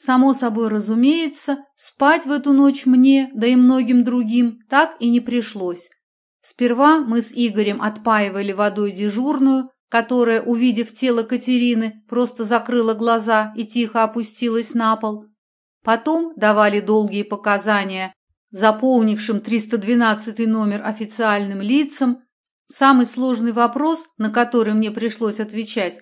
Само собой разумеется, спать в эту ночь мне, да и многим другим, так и не пришлось. Сперва мы с Игорем отпаивали водой дежурную, которая, увидев тело Катерины, просто закрыла глаза и тихо опустилась на пол. Потом давали долгие показания заполнившим 312 номер официальным лицам. Самый сложный вопрос, на который мне пришлось отвечать,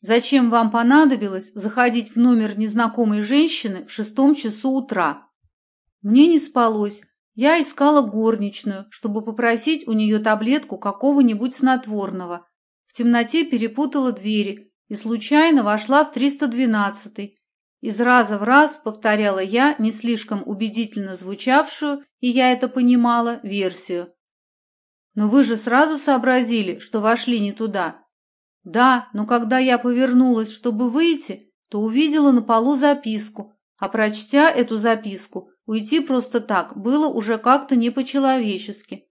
зачем вам понадобилось заходить в номер незнакомой женщины в шестом часу утра? Мне не спалось, я искала горничную, чтобы попросить у нее таблетку какого-нибудь снотворного. В темноте перепутала двери и случайно вошла в 312 из раза в раз повторяла я не слишком убедительно звучавшую, и я это понимала, версию. «Но вы же сразу сообразили, что вошли не туда». «Да, но когда я повернулась, чтобы выйти, то увидела на полу записку, а прочтя эту записку, уйти просто так было уже как-то не по-человечески.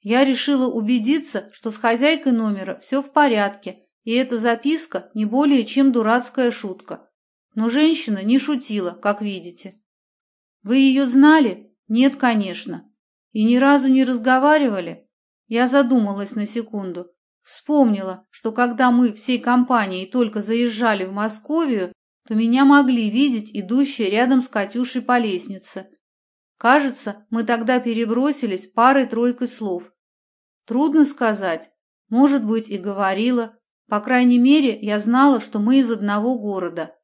Я решила убедиться, что с хозяйкой номера все в порядке, и эта записка не более чем дурацкая шутка. Но женщина не шутила, как видите. Вы ее знали? Нет, конечно. И ни разу не разговаривали? Я задумалась на секунду. Вспомнила, что когда мы всей компанией только заезжали в Московию, то меня могли видеть идущие рядом с Катюшей по лестнице. Кажется, мы тогда перебросились парой-тройкой слов. Трудно сказать. Может быть, и говорила. По крайней мере, я знала, что мы из одного города.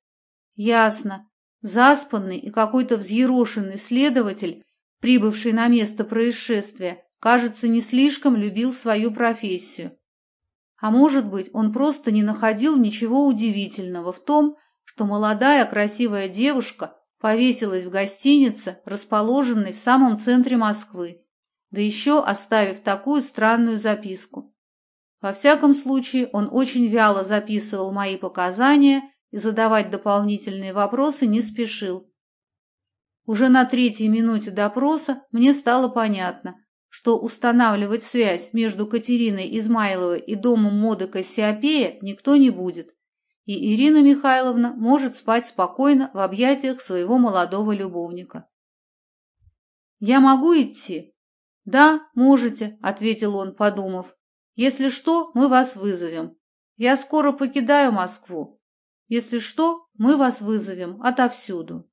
Ясно. Заспанный и какой-то взъерошенный следователь, прибывший на место происшествия, кажется, не слишком любил свою профессию. А может быть, он просто не находил ничего удивительного в том, что молодая красивая девушка повесилась в гостинице, расположенной в самом центре Москвы, да еще оставив такую странную записку. Во всяком случае, он очень вяло записывал мои показания и задавать дополнительные вопросы не спешил. Уже на третьей минуте допроса мне стало понятно, что устанавливать связь между Катериной Измайловой и домом моды Кассиопея никто не будет, и Ирина Михайловна может спать спокойно в объятиях своего молодого любовника. «Я могу идти?» «Да, можете», — ответил он, подумав. «Если что, мы вас вызовем. Я скоро покидаю Москву. Если что, мы вас вызовем отовсюду.